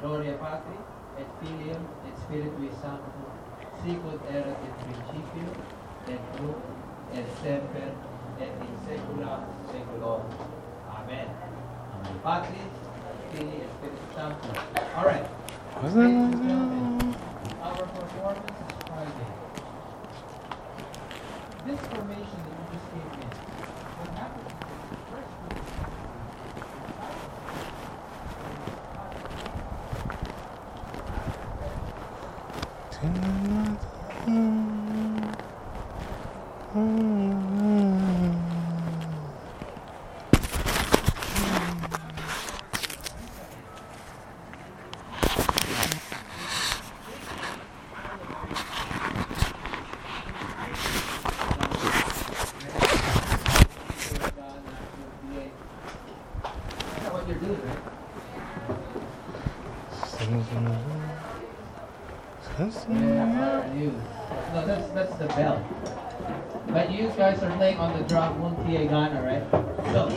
Gloria Patri, et Filium, et Spiritui Sancto, sicut erat in principio, et nunc, et semper, et in saecula saeculorum. Amen. Patri, Filii, et Spiritus Sancto. All right. Ladies and gentlemen, our performance is Friday. This formation that you just came in, what happened? First, That's what you're doing, right? Yeah, you. No, that's, that's the bell. But you guys are playing on the drum, Ghana, right? So,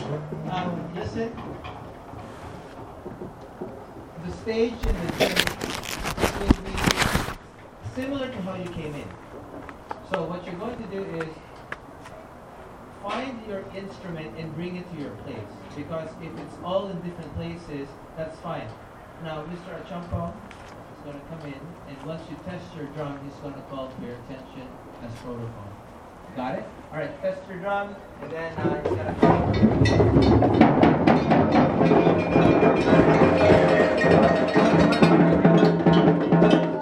um, listen. The stage and the gym will be similar to how you came in. So what you're going to do is find your instrument and bring it to your place. Because if it's all in different places, that's fine. Now, Mr. Achampo is going to come in, and once you test your drum, he's going to call for your attention as protocol. Got it? All right, test your drum, and then uh, he's going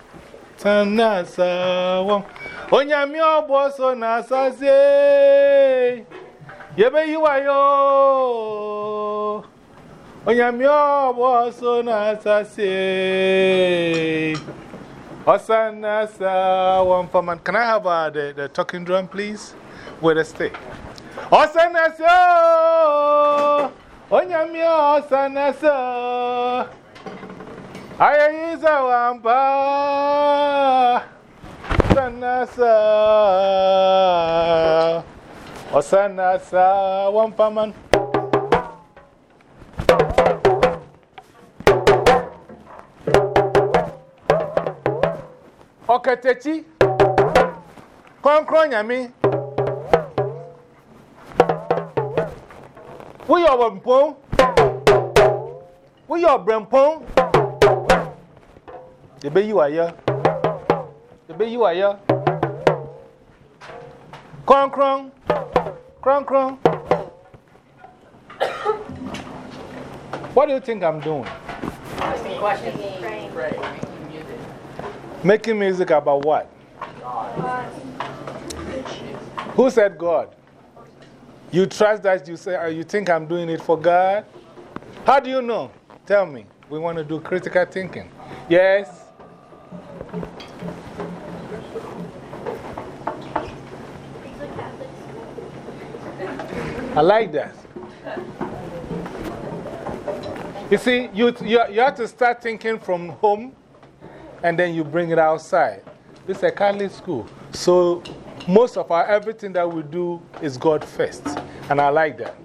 wam. Onyami obo so na saze, yebe yiwayo. Onyami obo so na saze, Osana sa, wampaman. Can I have uh, the, the talking drum, please? With a stick. Osana so. Onyami osana so ayayiza wampa sanasa. Osanasa wampaman ọkatechi kọnkrọ nyami wúyọ̀ wọ̀mpọ̀n wúyọ̀ brẹ̀mpọ̀n The baby you are here. The baby you are here. Cron, cron. Cron, cron. What do you think I'm doing? Asking questions. Praying. Making music about what? Who said God? You trust that you say, uh, you think I'm doing it for God? How do you know? Tell me. We want to do critical thinking. Yes? I like that. You see, you, you, you have to start thinking from home and then you bring it outside. This is a Catholic school. So, most of our everything that we do is God first. And I like that.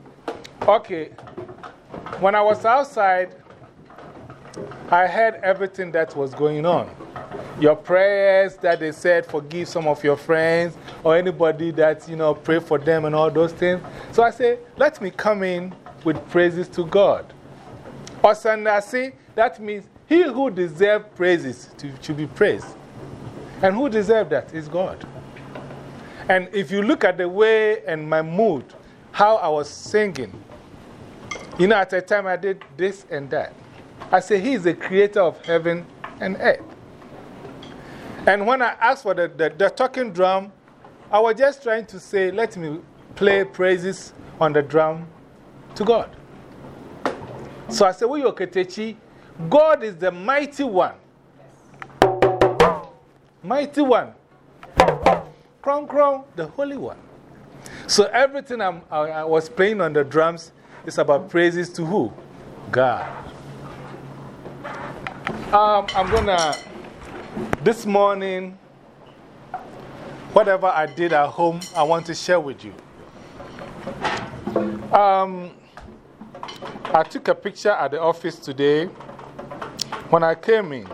Okay. When I was outside, I heard everything that was going on. Your prayers that they said, forgive some of your friends or anybody that, you know, pray for them and all those things. So I said, let me come in with praises to God. Osandasi, that means he who deserves praises to, to be praised. And who deserves that is God. And if you look at the way and my mood, how I was singing, you know, at the time I did this and that. I say, He is the creator of heaven and earth. And when I asked for the, the, the talking drum, I was just trying to say, let me play praises on the drum to God. So I said, Well, Ketechi, God is the mighty one. Mighty one. Crown, crown, the Holy One. So everything I, I was playing on the drums is about praises to who? God. Um, I'm gonna, this morning, whatever I did at home, I want to share with you. Um, I took a picture at the office today when I came in.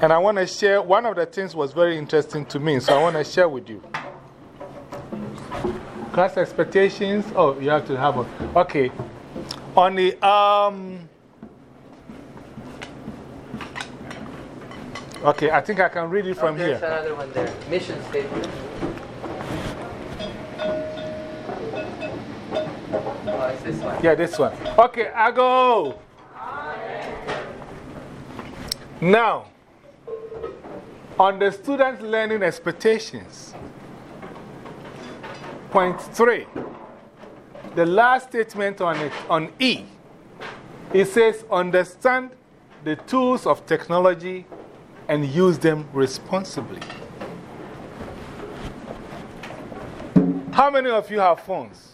And I want to share, one of the things was very interesting to me, so I want to share with you. Class expectations. Oh, you have to have a. Okay. On the. Um, okay, I think I can read it from oh, there's here. another one there. Mission statement. Oh, it's this one. Yeah, this one. Okay, I go. Now, on the student learning expectations, point three, the last statement on, it, on E, it says, understand the tools of technology and use them responsibly. How many of you have phones?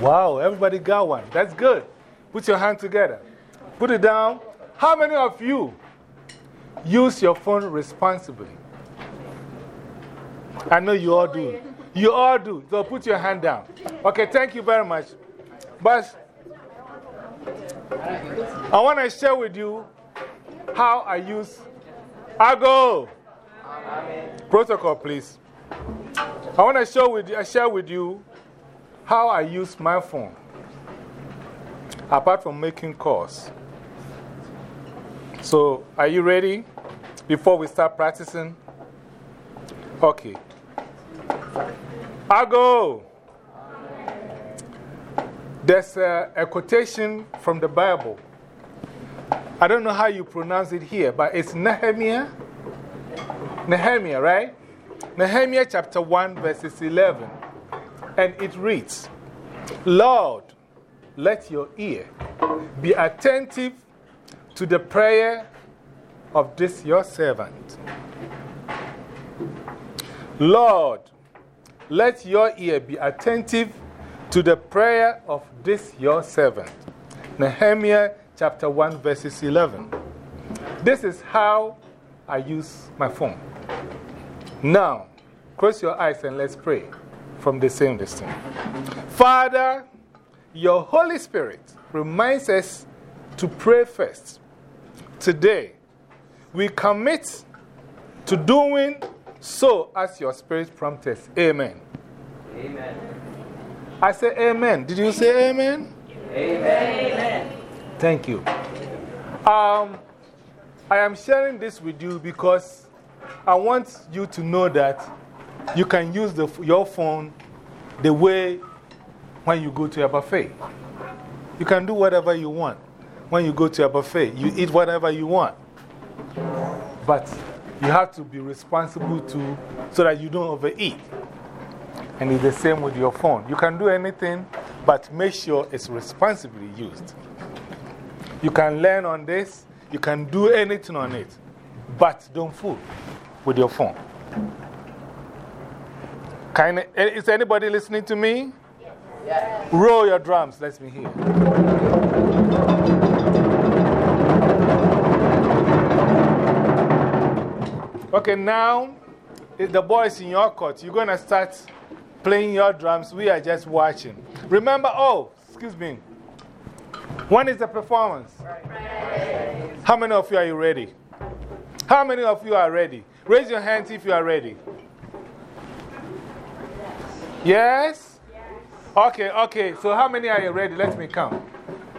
Wow, everybody got one. That's good. Put your hand together. Put it down. How many of you use your phone responsibly? I know you all do. You all do. So put your hand down. Okay, thank you very much. But I want to share with you how I use Ago. Protocol, please. I want to share with, you, share with you how I use my phone, apart from making calls. So, are you ready before we start practicing? Okay. I go. There's a, a quotation from the Bible. I don't know how you pronounce it here, but it's Nehemiah. Nehemiah, right? Nehemiah chapter 1, verses 11. And it reads Lord, let your ear be attentive to the prayer of this your servant. Lord, let your ear be attentive to the prayer of this your servant. Nehemiah chapter 1, verses 11. This is how I use my phone. Now, close your eyes and let's pray from the same distance. Father, your Holy Spirit reminds us to pray first. Today, we commit to doing so as your Spirit prompts us. Amen. Amen. I say amen. Did you say amen? Amen. Thank you. Um, I am sharing this with you because I want you to know that you can use the, your phone the way when you go to a buffet. You can do whatever you want when you go to a buffet. You eat whatever you want. But you have to be responsible to, so that you don't overeat. And it's the same with your phone. You can do anything, but make sure it's responsibly used. You can learn on this, you can do anything on it, but don't fool with your phone. Can, eh, is anybody listening to me? Yes. Roll your drums, let me hear. Okay, now eh, the boys in your court, you're going to start playing your drums. We are just watching. Remember, oh, excuse me. When is the performance? How many of you are you ready? How many of you are ready? Raise your hands if you are ready. Yes? Okay, okay. So, how many are you ready? Let me count.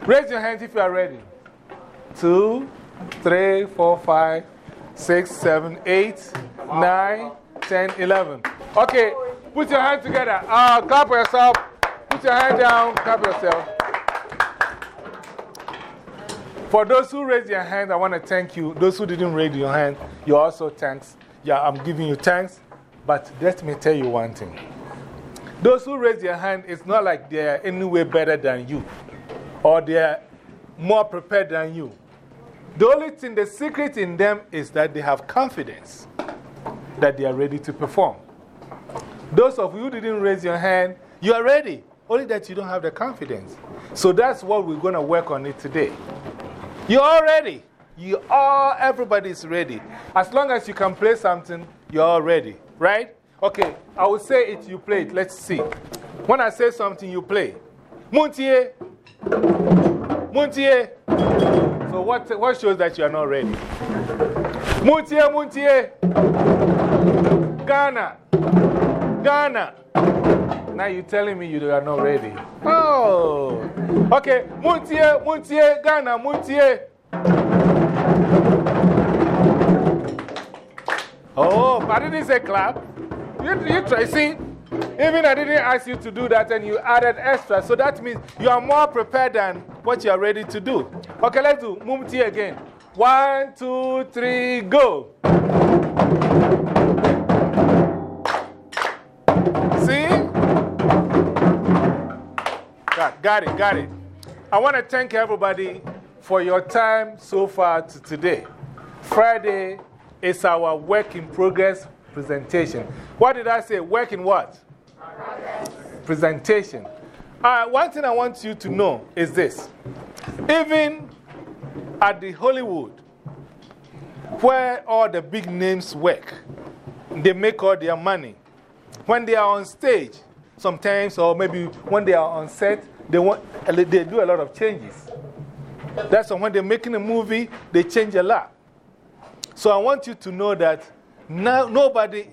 Raise your hands if you are ready. Two, three, four, five, six, seven, eight, nine, ten, eleven. Okay, put your hands together. Uh, clap yourself. Put your hand down. Clap yourself. For those who raised your hand, I want to thank you. Those who didn't raise your hand, you also thanks. Yeah, I'm giving you thanks. But let me tell you one thing. Those who raise their hand, it's not like they're any way better than you or they're more prepared than you. The only thing, the secret in them is that they have confidence that they are ready to perform. Those of you who didn't raise your hand, you are ready, only that you don't have the confidence. So that's what we're going to work on it today. You're all ready. You are, everybody's ready. As long as you can play something, you're all ready, right? Okay, I will say it, you play it. Let's see. When I say something, you play. Muntie. Muntie. So, what, what shows that you are not ready? Muntie, Muntie. Ghana. Ghana. Now you're telling me you are not ready. Oh. Okay. Muntie, Muntie, Ghana, Muntie. Oh, I didn't say clap. You, you try. See, even I didn't ask you to do that and you added extra. So that means you are more prepared than what you are ready to do. Okay, let's do Mumti again. One, two, three, go. Got, got it, got it. I want to thank everybody for your time so far to today. Friday is our work in progress presentation. What did I say? Work in what? Progress. Presentation. Uh, one thing I want you to know is this. Even at the Hollywood, where all the big names work, they make all their money. When they are on stage, sometimes, or maybe when they are on set, they, want, they do a lot of changes. That's why when they're making a movie, they change a lot. So I want you to know that no, nobody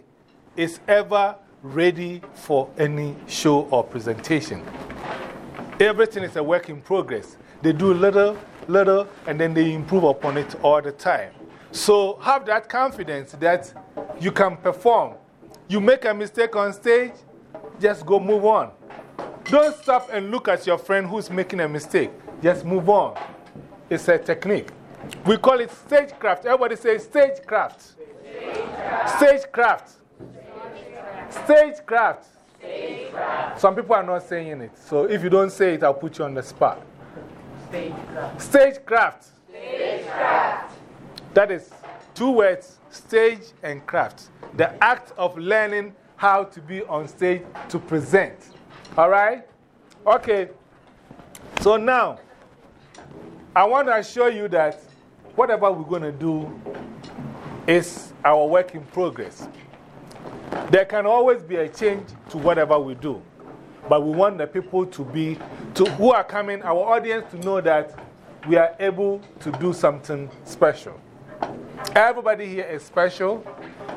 is ever ready for any show or presentation. Everything is a work in progress. They do little, little, and then they improve upon it all the time. So have that confidence that you can perform. You make a mistake on stage, just go move on. Don't stop and look at your friend who's making a mistake. Just move on. It's a technique. We call it stagecraft. Everybody say stagecraft. Stagecraft. Stagecraft. Stagecraft. Stagecraft. Some people are not saying it. So if you don't say it, I'll put you on the spot. Stagecraft. Stagecraft. Stagecraft. That is two words stage and craft. The act of learning how to be on stage to present. All right? Okay. So now, I want to assure you that whatever we're going to do is our work in progress. There can always be a change to whatever we do. But we want the people to be, to, who are coming, our audience to know that we are able to do something special. Everybody here is special.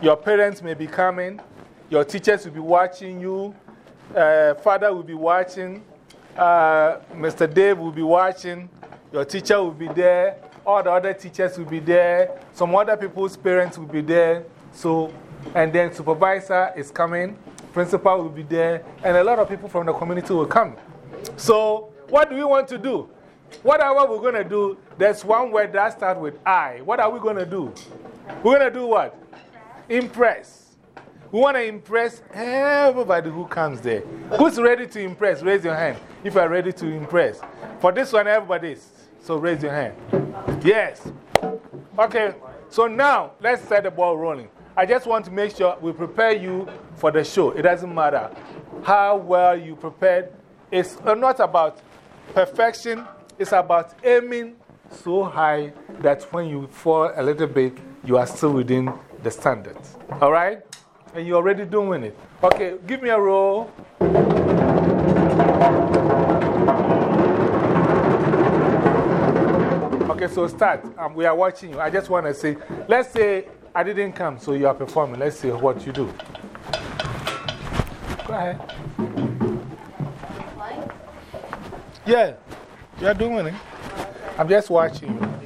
Your parents may be coming, your teachers will be watching you, uh, father will be watching, uh, Mr. Dave will be watching, your teacher will be there, all the other teachers will be there, some other people's parents will be there. So, and then supervisor is coming, principal will be there, and a lot of people from the community will come. So, what do we want to do? Whatever we're going to do, there's one word that starts with I. What are we going to do? We're going to do what? Impress. We want to impress everybody who comes there. Who's ready to impress? Raise your hand if you're ready to impress. For this one, everybody is. So raise your hand. Yes. Okay, so now let's set the ball rolling. I just want to make sure we prepare you for the show. It doesn't matter how well you prepared. It's not about perfection, it's about aiming so high that when you fall a little bit, you are still within the standards. All right? And you're already doing it. Okay, give me a roll. Okay, so start. Um, we are watching you. I just want to say, let's say I didn't come, so you are performing. Let's see what you do. Go ahead. Yeah, you are doing it. I'm just watching you.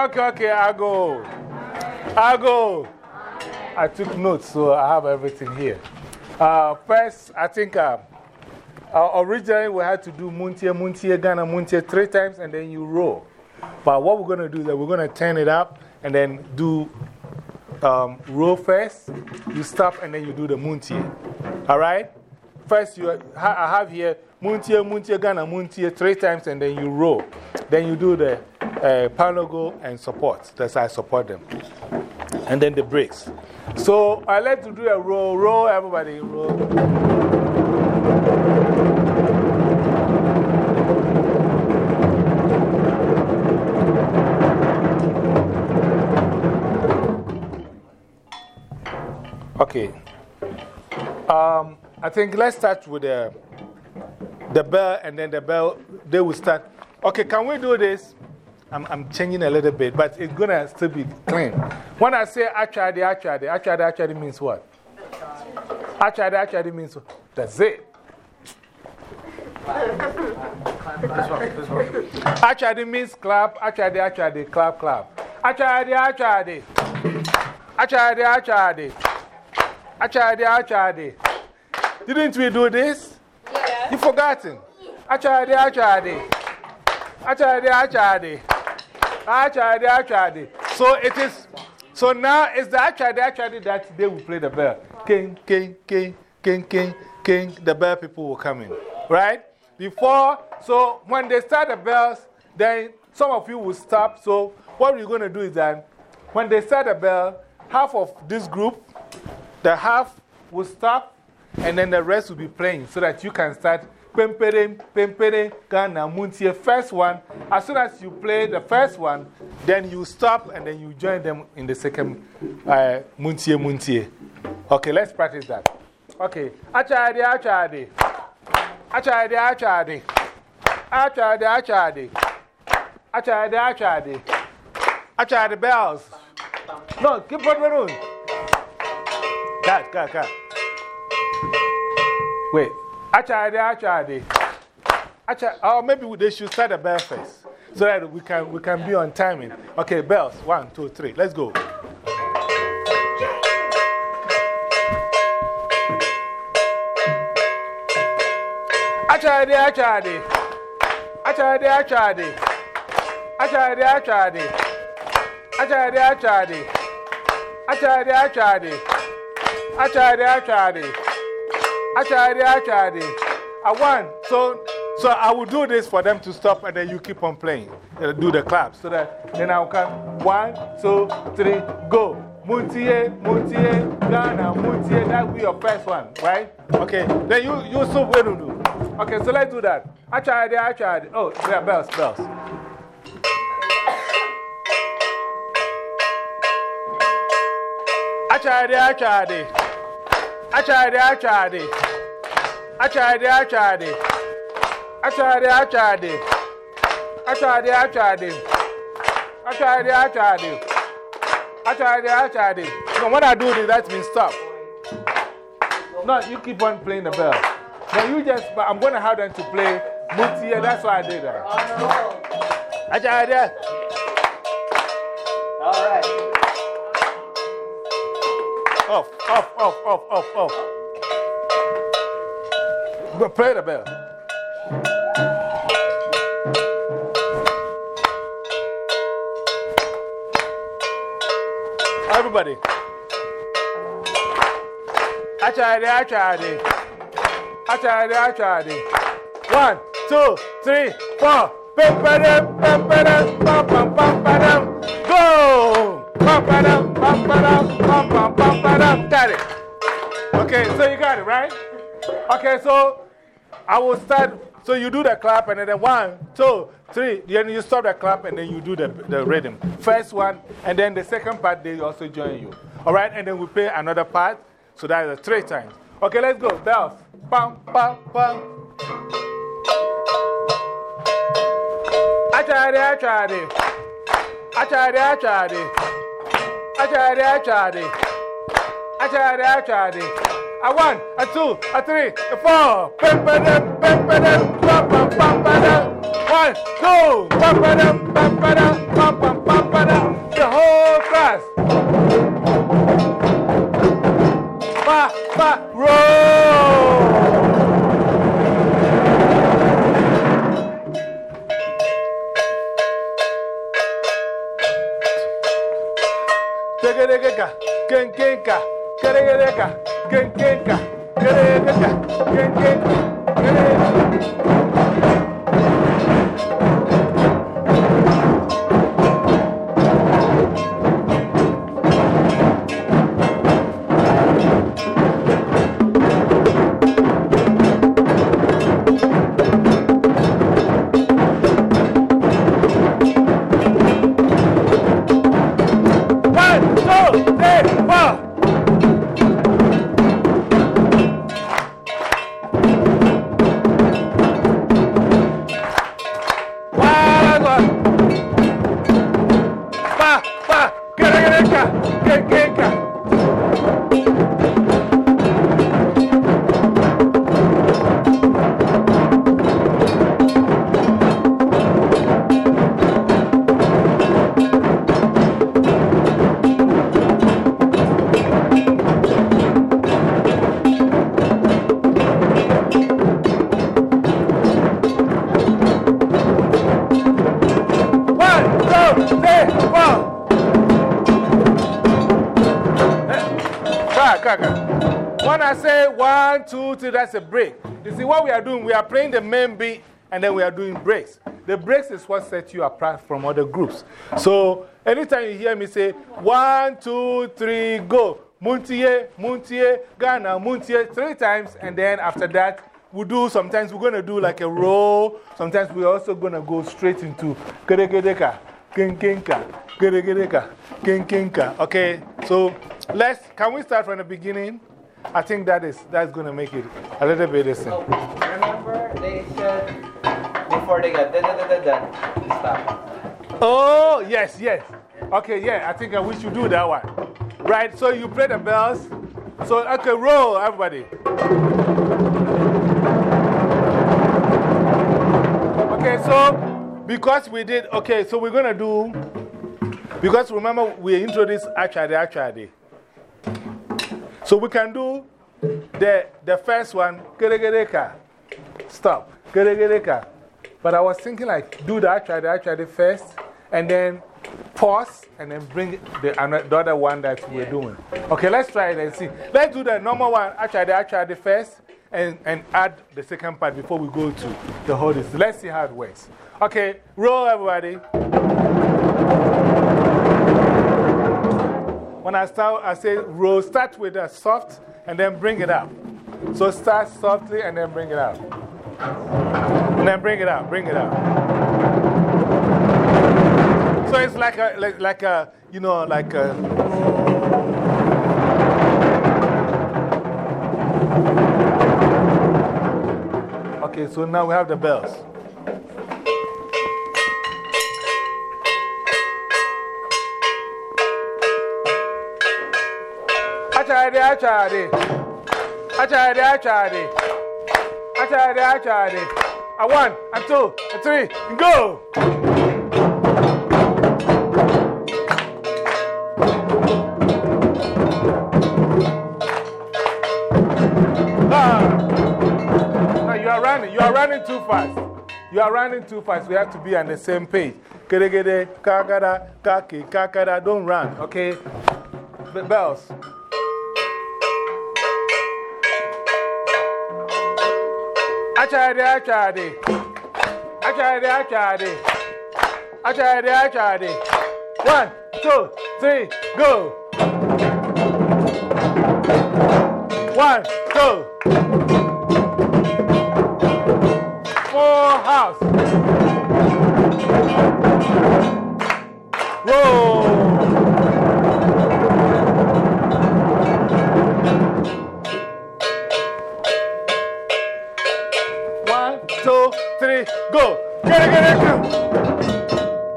Okay, okay. I go. I go. I took notes, so I have everything here. Uh, first, I think uh, uh, originally we had to do Muntie, Muntie, Ghana, Muntie three times and then you roll. But what we're going to do is that we're going to turn it up and then do um, roll first. You stop and then you do the Muntie. All right? First, you, I have here Muntie, Muntie, Ghana, Muntie three times and then you roll. Then you do the uh, Panago and support. That's how I support them. And then the breaks. So I like to do a roll, roll, everybody, roll. Okay. Um, I think let's start with the, the bell and then the bell, they will start. Okay, can we do this? I'm, I'm changing a little bit, but it's going to still be clean. When I say achade, achade, achade, achade means what? Achade, achade means what? That's it. Achade means clap, achade, achade, clap, clap. Achade, achade. Achade, achade. Achade, achade. Didn't we do this? Yeah. You forgotten. Achade, achade. Achade, achade. Achade, achade. So it is, so now it's the achade, achade that they will play the bell. King, king, king, king, king, king. The bell people will come in. Right? Before, so when they start the bells, then some of you will stop. So what we're going to do is that when they start the bell, half of this group, the half will stop, and then the rest will be playing so that you can start. Pempere, pempere, Ghana, Muntie, first one. As soon as you play the first one, then you stop and then you join them in the second uh, Muntie. Okay, let's practice that. Okay. Achade, achade. Achade, achade. Achade, achade. Achade, achade. Achade bells. No, keep on room. Cut, cut, cut. Wait. Actually, actually, actually, Or oh, maybe they should start a bell first so that we can, we can be on timing. Okay, bells. One, two, three. Let's go. Achade, Achade. Achade, Achade. Achade, Achade. Achade, Achade. Achade, Achade. Achade, Achade. Achade, achade. I want, so, so I will do this for them to stop and then you keep on playing. Do the clap so that then I'll count one, two, three, go. Muntie, Muntie, Ghana, Muntie, that will be your first one, right? Okay, then you, you wait to do. Okay, so let's do that. I tried it, I tried it. Oh, there are bells, bells. I tried I tried it. I tried it, I tried it. I tried it, I tried it. I tried it, I tried it. I tried it. No, when I do this, that means stop. No, you keep on playing the bell. No, you just, but I'm going to have them to play Mutia. That's why I did that. I tried it. All right. Off, off, off, off, off, play the bell. Everybody. I tried it, I tried it. I tried it, I tried it. One, two, three, four. Go! Got it. Okay, so you got it, right? Okay, so I will start. So you do the clap and then one, two, three. Then you stop the clap and then you do the, the rhythm. First one, and then the second part, they also join you. All right, and then we play another part. So that is three times. Okay, let's go. Bells. Bam, bam, bam. I tried it, I tried it. I tried it, I tried it. I tried it, I tried it. I tried it, I tried it. A one, a two, a three, a four. Bam, bam, ba dum. One, two, bam, bam, ba dum. The whole class. Ba, ba, roll. Tegereka, kenkenka, keregereka, kenkenka, keregereka, kenkenka, keregereka. One, two, we are playing the main beat and then we are doing breaks. The breaks is what sets you apart from other groups. So, anytime you hear me say one, two, three, go. Muntie, Muntie, Ghana, Muntie, three times, and then after that, we do sometimes we're going to do like a roll. Sometimes we're also going to go straight into Keregedeka, Kinkinka, Keregedeka, Kinkinka. Okay, so let's, can we start from the beginning? I think that is, that's going to make it a little bit the same. So, remember they said before they got da da da da da, stop. Oh, yes, yes. Okay, yeah, I think we should do that one. Right, so you play the bells. So, okay, roll, everybody. Okay, so because we did, okay, so we're going to do, because remember we introduced Achade Achade. So we can do the, the first one, Keregereka. stop. Gere gere. But I was thinking like, do that, try the achade achade first, and then pause, and then bring the, the other one that we're doing. Okay, let's try it and see. Let's do the normal one, achade the first, and, and add the second part before we go to the whole. Let's see how it works. Okay, roll everybody. When I start, I say roll, start with a soft and then bring it up. So start softly and then bring it up. And then bring it up, bring it up. So it's like a, like, like a, you know, like a. Okay, so now we have the bells. Achade, achade. Achade, achade. Achade, achade. A one, a two, a three, and go. Ah. No, you are running. You are running too fast. You are running too fast. We have to be on the same page. Gede gede, kakada, kaki, kakada. Don't run, okay? Bells. Achade, achade. Achade, achade. Achade, achade. One, two, three, go. One, two. Full house. Roll.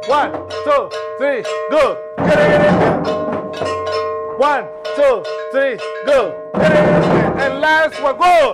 One, two, three, go. One, two, three, go. And last one, go.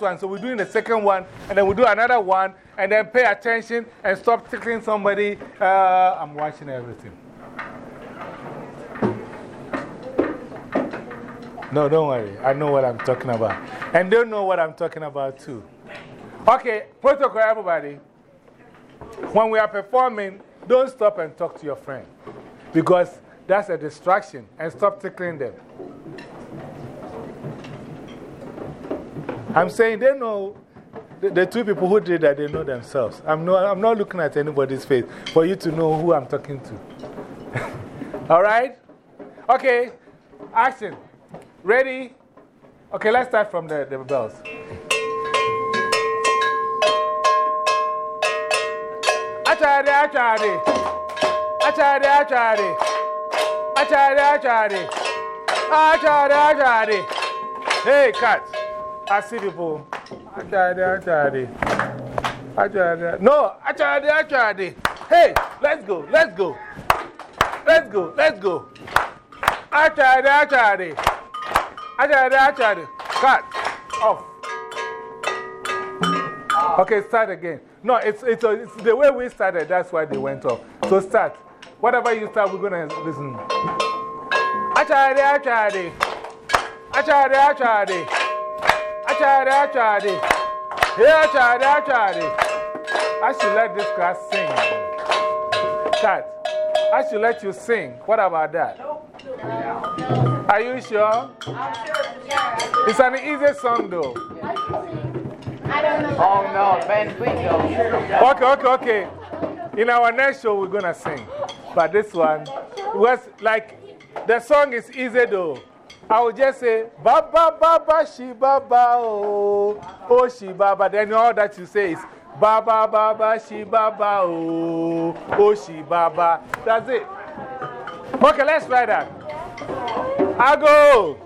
First one, so we're doing the second one, and then we do another one, and then pay attention and stop tickling somebody. Uh, I'm watching everything. No, don't worry. I know what I'm talking about. And they know what I'm talking about too. Okay, protocol, everybody. When we are performing, don't stop and talk to your friend because that's a distraction and stop tickling them. I'm saying they know, the, the two people who did that, they know themselves. I'm, no, I'm not looking at anybody's face for you to know who I'm talking to. All right? Okay, action. Ready? Okay, let's start from the, the bells. Achade, achade. Achade, achade. Achade, achade. Achade, achade. Hey, cat. I see people. Achade, achade. No, achade, achade. Hey, let's go, let's go. Let's go, let's go. Achade, achade. Achade, achade. Cut. Off. Okay, start again. No, it's, it's, uh, it's the way we started, that's why they went off. So start. Whatever you start, we're going to listen. Achade, achade. Achade, achade. Yeah, Charlie, I tried it. I should let this class sing. Cat, I should let you sing. What about that? Are you sure? It's an easy song, though. I don't know. Oh no, Ben, go. Okay, okay, okay. In our next show, we're going to sing. But this one was like, the song is easy though. I will just say, Baba, Baba, Shi, Baba, oh, oh, Shi, Baba. Then all that you say is, Baba, Baba, Shi, Baba, oh, oh, Shi, Baba. That's it. Okay, let's try that. I go.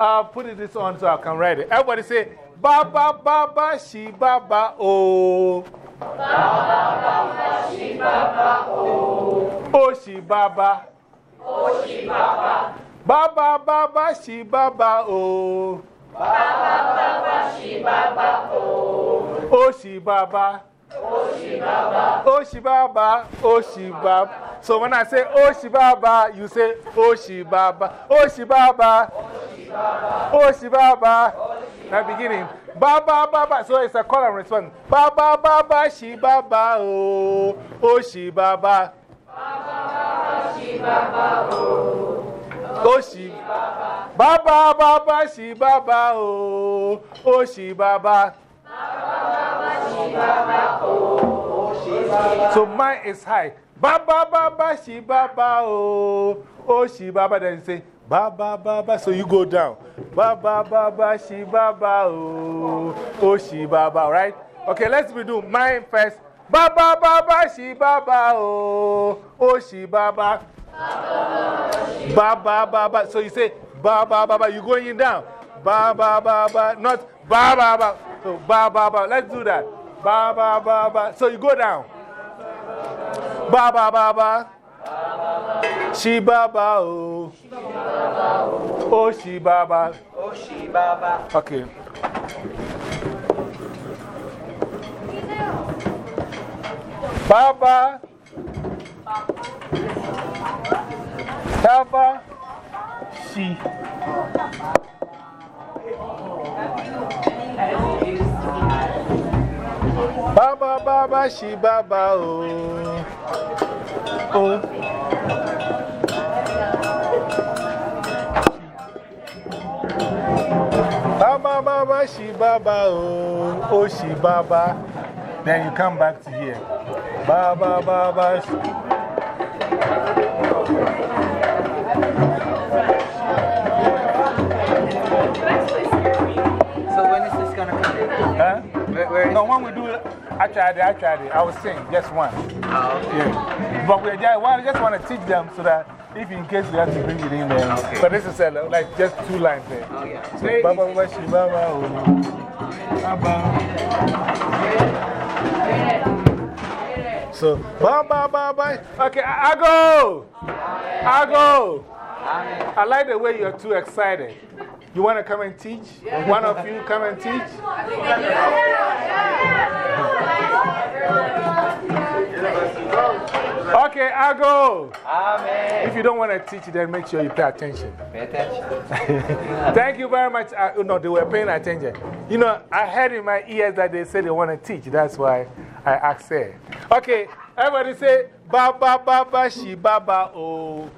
I'll put it this on so I can write it. Everybody say, Baba, Baba, Shi, Baba, oh. Oh, she baba. Oh, she baba. Baba, baba, she baba, oh. Baba, baba, she baba, oh. Oh, she baba. Oh, she baba. Oh, she baba. Oh, she baba. So when I say, oh, she baba, you say, oh, she baba. Oh, she baba. Oh, she baba. Now beginning. Baba, baba. So it's a call and response. Baba, baba, she baba, oh. Oh, she baba. Oh, she. Baba, baba, she baba, oh. Oh, she baba. So mine is high. Baba, baba, she baba, oh. Oh, she baba. Then say, Baba, baba. So you go down. Baba, baba, she baba, oh. Oh, baba, right? Okay, let's be do mine first. Baba, baba, she baba, oh. Oh, she baba. Baba, baba. So you say, Baba, baba. You're going down. Baba, baba. Not Baba, baba. So, Baba, baba. Let's do that. Baba, baba. So you go down. Baba, baba. She baba, oh. Oh, she baba. Oh, she baba. Okay. Baba. Baba. She. Baba, Baba, she, Baba, oh. Oh. Baba, Baba, she, Baba, oh. Oh, she, Baba. Then you come back to here. Baba, Baba, she. No, when we do it, I tried it, I tried it. I will sing just one. Oh, okay. Yeah. But we just, well, I just want to teach them so that if in case we have to bring it in there. Okay. But this is a, like just two lines there. Oh, yeah. So, Very Baba, easy. Baba, Shi, Baba, oh. Baba. So, Baba, Baba. Okay, I, I go. I go. I like the way you're too excited. You want to come and teach? One of you come and teach? Okay, I go. Amen. If you don't want to teach, then make sure you pay attention. Pay attention. Thank you very much. Uh, no, they were paying attention. You know, I heard in my ears that they said they want to teach. That's why I asked her. Okay, everybody say, Baba, Baba, Shi, Baba, oh.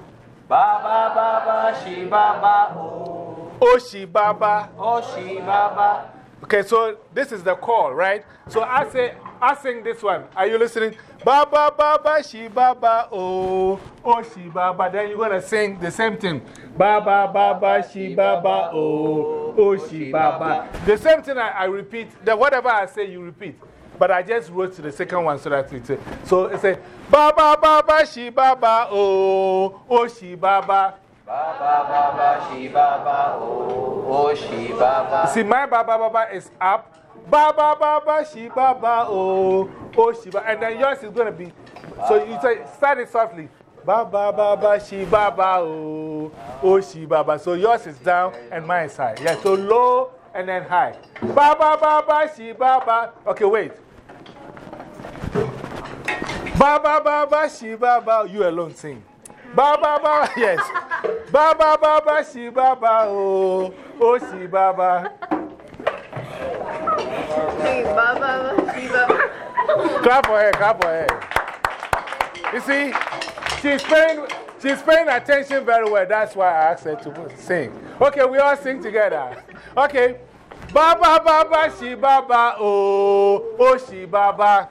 Baba, Baba, she, Baba, oh. Oh, Shi, Baba. Oh, she, Baba. Okay, so this is the call, right? So I say, I sing this one. Are you listening? Baba, Baba, Shi, Baba, oh. Oh, Shi, Baba. Then you're going to sing the same thing. Baba, Baba, Shi, Baba, oh. Oh, Shi, Baba. The same thing I, I repeat. The whatever I say, you repeat. But I just wrote to the second one so that it's. So it says, Baba, Baba, Shi, Baba, oh. Oh, Shi, Baba. See, my Baba Baba is up. Baba Baba Shi Baba oh oh Shi Baba. And then yours is going to be. So you say, start it softly. Baba Baba Shi Baba oh oh Shi Baba. So yours is down and mine is high. Yeah, so low and then high. Baba Baba Shi Baba. Okay, wait. Baba Baba Shi Baba. You alone sing. Baba Baba, yes. Baba Baba Shi Baba oh oh Shi Baba. Hey, Baba, Shiva. Clap for her, clap for her. You see, she's paying, she's paying attention very well. That's why I asked her to sing. Okay, we all sing together. Okay. Baba, Baba, she Baba, oh, oh, she Baba.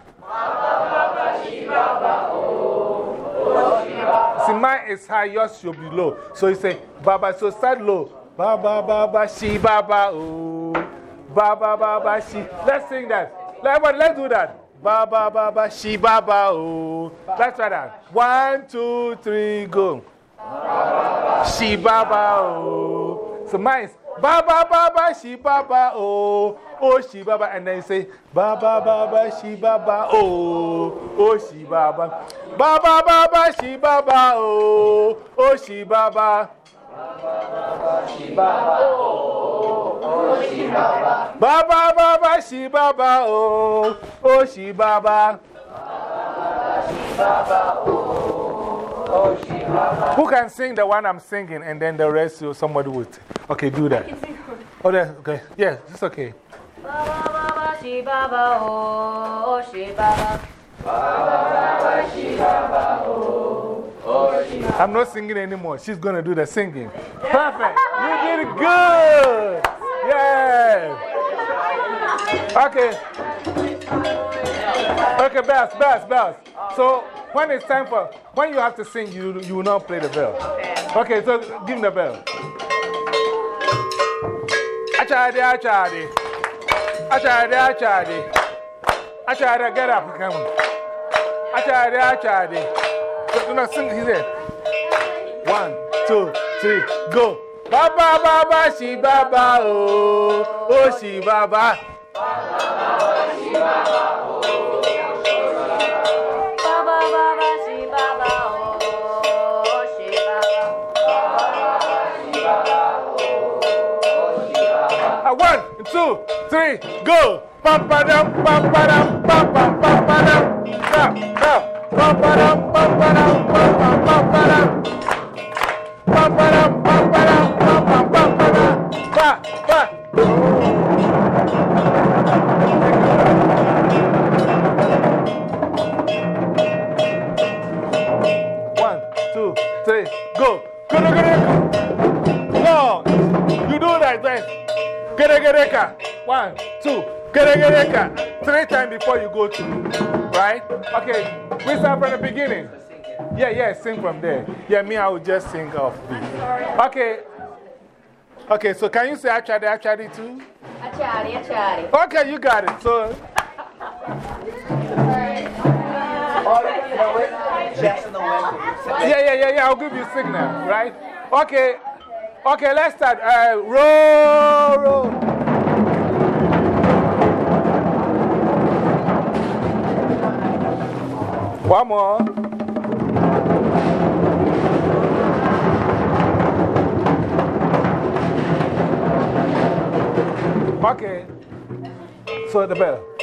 See, mine is high, yours should be low. So you say, Baba, so start low. Baba, Baba, she Baba, oh. Baba, Baba, she. Let's sing that. Everybody, let's do that. Baba, Baba, she Baba, oh. Let's try that. One, two, three, go. She Baba, oh. So mine is Baba, Baba, she Baba, oh. Oh, she Baba. And then you say, Baba, Baba, she Baba, oh. Oh, she Baba. Baba, Baba, she Baba, oh. Oh, she Baba. Baba, Baba, she Baba, oh. Oh, she Baba. Who can sing the one I'm singing and then the rest you- somebody would? Okay, do that. Oh, that's okay. Yeah, it's okay. I'm not singing anymore. She's going to do the singing. Perfect. You did good. Yeah. Okay. Okay, bells, bells, bells. So when it's time for, when you have to sing, you, you will not play the bell. Okay, so give me the bell. Achade, achade. Achade, achade. Achade, get up. Come. Achade, achade. So, no, sing, he. One, two, three, go. Baba, Baba, she Baba, oh, oh, she Baba. Baba, Baba, Shi Baba, two, three, go. Bam, ba, dum, bam, ba, dum, bam, bam, bam, ba, dum. Now, now. Geregereka. One, two. Geregereka. Three times before you go to. Right? Okay. We start from the beginning. Yeah, yeah, sing from there. Yeah, me, I will just sing off beat. Okay. Okay, so can you say Achadi, Achadi too? Achari, Achari. Okay, you got it. So, you know what? Jackson the Wind. yeah, yeah, yeah, yeah, I'll give you a signal, right? Okay. Okay, let's start. Uh, roll, roll. One more. Okay. So the bell.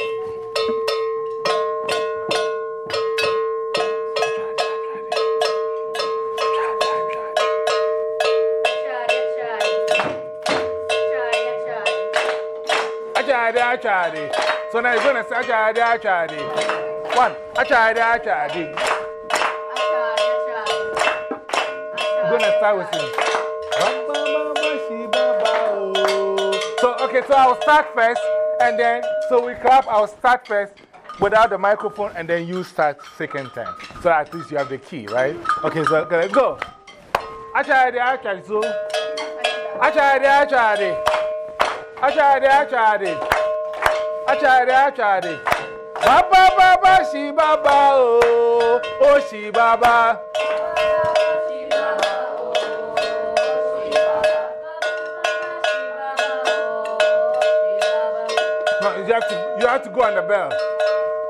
Achadi, achadi. So now you're going to say achadi, achadi. One. Achadi, achadi. You're going to start with oh. So, okay, so I'll start first, and then, so we clap, I'll start first without the microphone, and then you start second time. So at least you have the key, right? Okay, so okay, go. Achadi, achadi, so. Achadi, achadi. Achadi, achadi. Achadi, achadi. Baba, baba, shi, baba, oh. Oh, shi, baba. You have to, you have to go on the bell.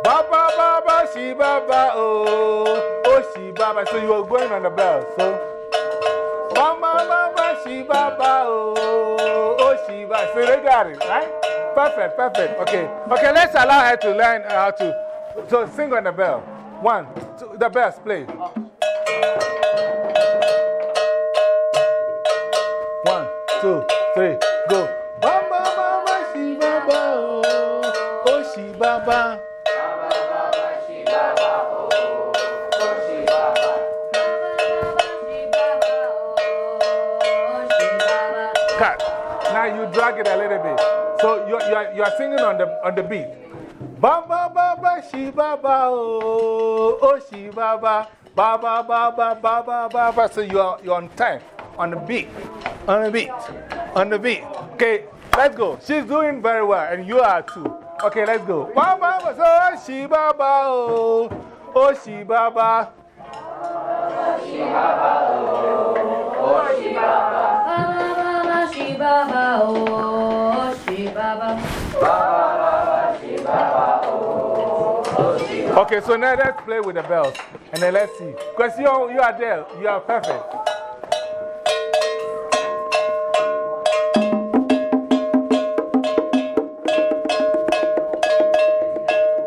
Baba, baba, shi, baba, oh. Oh, shi, baba. So you are going on the bell. So, Baba, baba, shi, baba, oh. Oh, shi, baba. So they got it, right? Perfect, perfect. Okay. Okay, let's allow her to learn how to. So sing on the bell. One, two, the bells, play. One, two, three, you, are, you are singing on the, on the beat. Ba ba ba ba shi ba ba oh, oh shi ba ba. Ba ba ba ba ba ba ba ba. So you are, you're on time, on the beat, on the beat, on the beat. Okay, let's go. She's doing very well, and you are too. Okay, let's go. Ba ba ba. So oh, shi ba ba oh, oh shi ba ba. Baba, Shi Baba, oh, Shi Baba. Okay, so now let's play with the bells. And then let's see. Because you, you are there. You are perfect.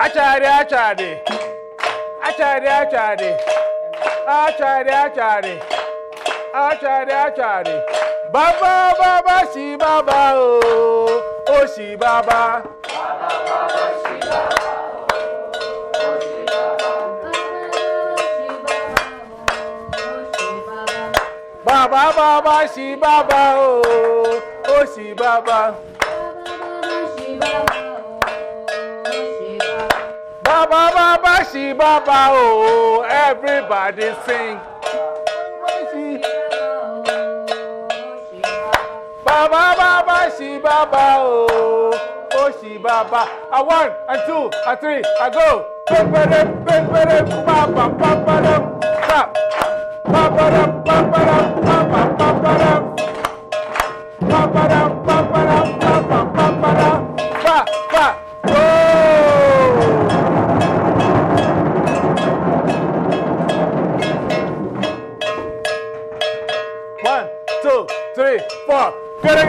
Achade, achade. Achade, achade. Achade, achade. Achade, achade. Baba, baba, shi baba, oh, oh, shi baba. Baba, baba, shi baba, oh, oh, shi baba. Baba, baba, shi baba, oh, everybody sing. Baba, baba, shi baba, oh, oh, shi baba. A one, a two, a three, a go. Ba-ba-dum, ba-ba-dum, ba-ba, ba-ba-dum, stop. Ba-ba-dum, ba-ba-dum,